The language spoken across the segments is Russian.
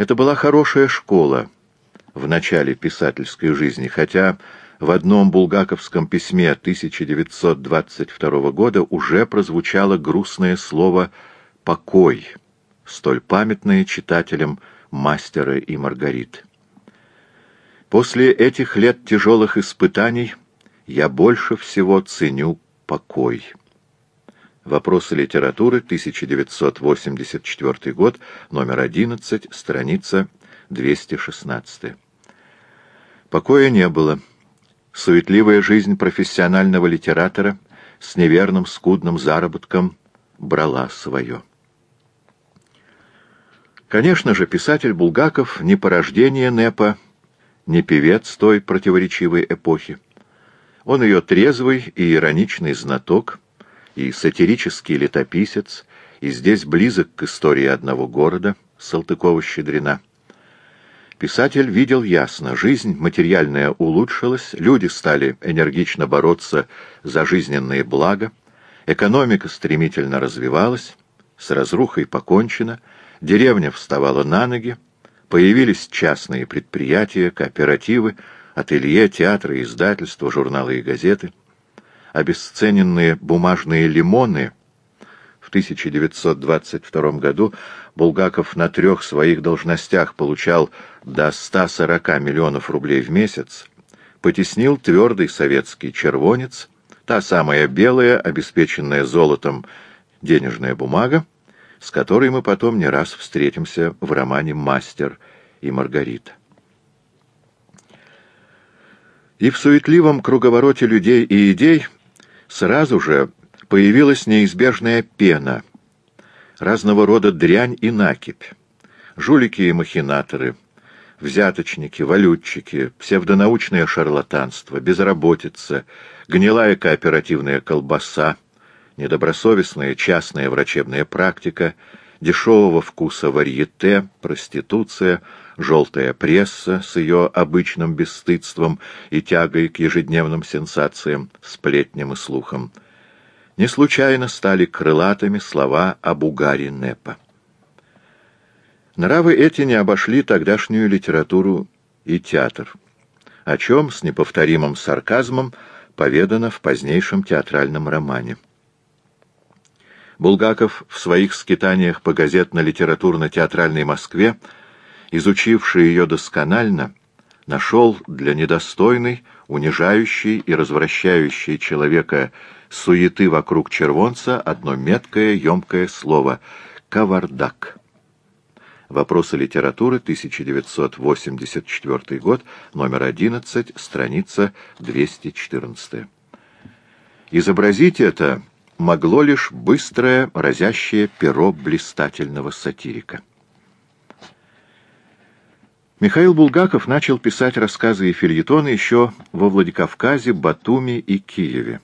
Это была хорошая школа в начале писательской жизни, хотя в одном булгаковском письме 1922 года уже прозвучало грустное слово «покой», столь памятное читателям «Мастера и Маргарит». После этих лет тяжелых испытаний я больше всего ценю покой. Вопросы литературы, 1984 год, номер 11, страница 216. Покоя не было. Суетливая жизнь профессионального литератора с неверным скудным заработком брала свое. Конечно же, писатель Булгаков не порождение НЭПа, не певец той противоречивой эпохи. Он ее трезвый и ироничный знаток, и сатирический летописец, и здесь близок к истории одного города, Салтыкова-Щедрина. Писатель видел ясно, жизнь материальная улучшилась, люди стали энергично бороться за жизненные блага, экономика стремительно развивалась, с разрухой покончено, деревня вставала на ноги, появились частные предприятия, кооперативы, ателье, театры, издательства, журналы и газеты. Обесцененные бумажные лимоны в 1922 году Булгаков на трех своих должностях получал до 140 миллионов рублей в месяц, потеснил твердый советский червонец, та самая белая, обеспеченная золотом денежная бумага, с которой мы потом не раз встретимся в романе «Мастер и Маргарита». И в суетливом круговороте людей и идей сразу же появилась неизбежная пена, разного рода дрянь и накипь, жулики и махинаторы, взяточники, валютчики, псевдонаучное шарлатанство, безработица, гнилая кооперативная колбаса, недобросовестная частная врачебная практика, дешевого вкуса варьете, проституция — желтая пресса с ее обычным бесстыдством и тягой к ежедневным сенсациям, сплетням и слухам. Не случайно стали крылатыми слова об угаре Непа. Нравы эти не обошли тогдашнюю литературу и театр, о чем с неповторимым сарказмом поведано в позднейшем театральном романе. Булгаков в своих скитаниях по газетно-литературно-театральной Москве изучивший ее досконально, нашел для недостойной, унижающей и развращающей человека суеты вокруг червонца одно меткое, емкое слово — «кавардак». Вопросы литературы, 1984 год, номер 11, страница 214. Изобразить это могло лишь быстрое, разящее перо блистательного сатирика. Михаил Булгаков начал писать рассказы и фильетоны еще во Владикавказе, Батуми и Киеве.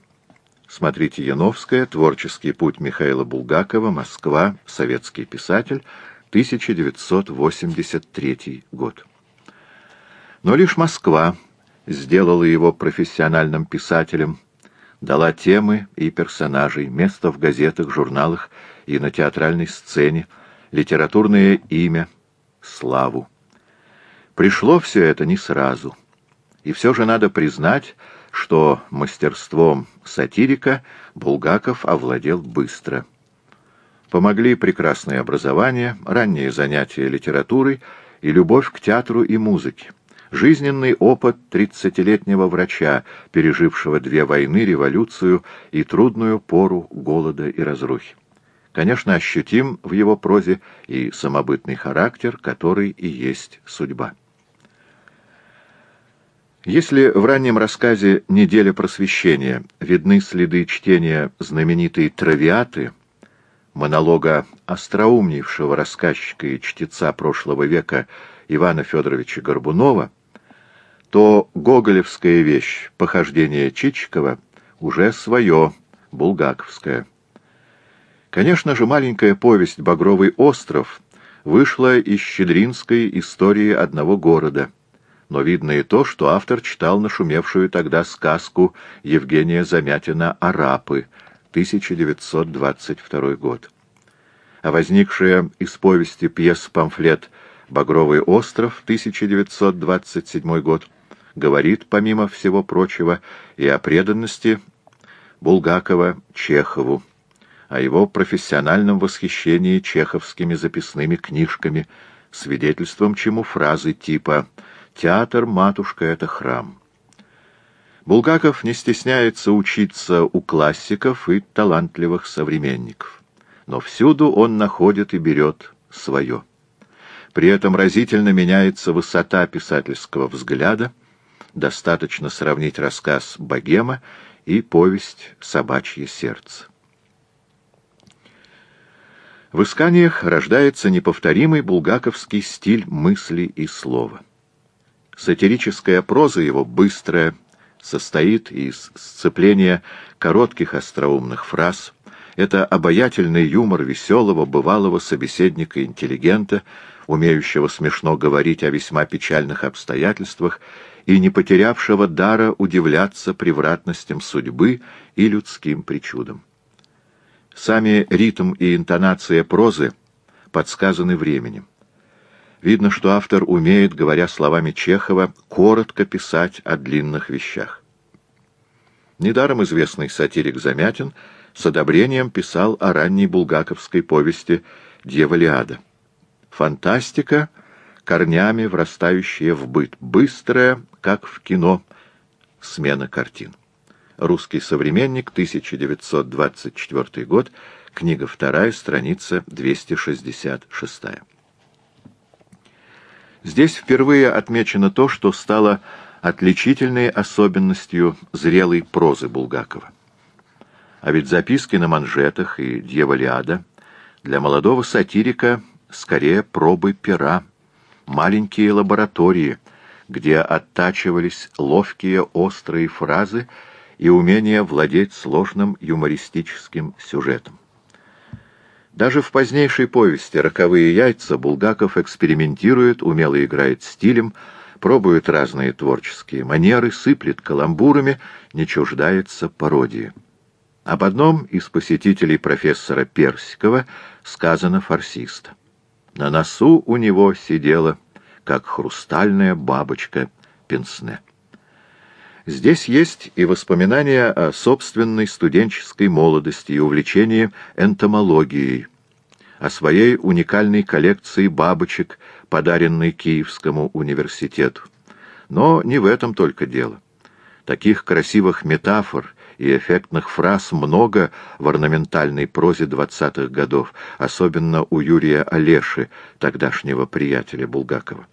Смотрите Яновская, Творческий путь Михаила Булгакова, Москва, Советский писатель, 1983 год. Но лишь Москва сделала его профессиональным писателем, дала темы и персонажей, место в газетах, журналах и на театральной сцене, литературное имя, славу. Пришло все это не сразу. И все же надо признать, что мастерством сатирика Булгаков овладел быстро. Помогли прекрасное образование, ранние занятия литературой и любовь к театру и музыке. Жизненный опыт тридцатилетнего врача, пережившего две войны, революцию и трудную пору голода и разрухи. Конечно, ощутим в его прозе и самобытный характер, который и есть судьба. Если в раннем рассказе «Неделя просвещения» видны следы чтения знаменитой «Травиаты», монолога остроумнейшего рассказчика и чтеца прошлого века Ивана Федоровича Горбунова, то гоголевская вещь «Похождение Чичикова» уже свое, булгаковское. Конечно же, маленькая повесть «Багровый остров» вышла из щедринской истории одного города – но видно и то, что автор читал нашумевшую тогда сказку Евгения Замятина «Арапы», 1922 год. А возникшая из повести пьес-памфлет «Багровый остров», 1927 год, говорит, помимо всего прочего, и о преданности Булгакова Чехову, о его профессиональном восхищении чеховскими записными книжками, свидетельством чему фразы типа «Театр, матушка, это храм». Булгаков не стесняется учиться у классиков и талантливых современников, но всюду он находит и берет свое. При этом разительно меняется высота писательского взгляда, достаточно сравнить рассказ «Богема» и повесть «Собачье сердце». В исканиях рождается неповторимый булгаковский стиль мысли и слова. Сатирическая проза его быстрая, состоит из сцепления коротких остроумных фраз. Это обаятельный юмор веселого, бывалого собеседника-интеллигента, умеющего смешно говорить о весьма печальных обстоятельствах и не потерявшего дара удивляться превратностям судьбы и людским причудам. Сами ритм и интонация прозы подсказаны временем. Видно, что автор умеет, говоря словами Чехова, коротко писать о длинных вещах. Недаром известный сатирик Замятин с одобрением писал о ранней булгаковской повести «Дьяволиада». Фантастика — корнями врастающая в быт, быстрая, как в кино, смена картин. Русский современник, 1924 год, книга вторая, страница 266. Здесь впервые отмечено то, что стало отличительной особенностью зрелой прозы Булгакова. А ведь записки на манжетах и «Дьяволиада» для молодого сатирика скорее пробы пера, маленькие лаборатории, где оттачивались ловкие острые фразы и умение владеть сложным юмористическим сюжетом. Даже в позднейшей повести «Роковые яйца» Булгаков экспериментирует, умело играет стилем, пробует разные творческие манеры, сыплет каламбурами, не чуждается пародии. Об одном из посетителей профессора Персикова сказано фарсиста. На носу у него сидела, как хрустальная бабочка, пенсне. Здесь есть и воспоминания о собственной студенческой молодости и увлечении энтомологией, о своей уникальной коллекции бабочек, подаренной Киевскому университету. Но не в этом только дело. Таких красивых метафор и эффектных фраз много в орнаментальной прозе двадцатых годов, особенно у Юрия Олеши, тогдашнего приятеля Булгакова.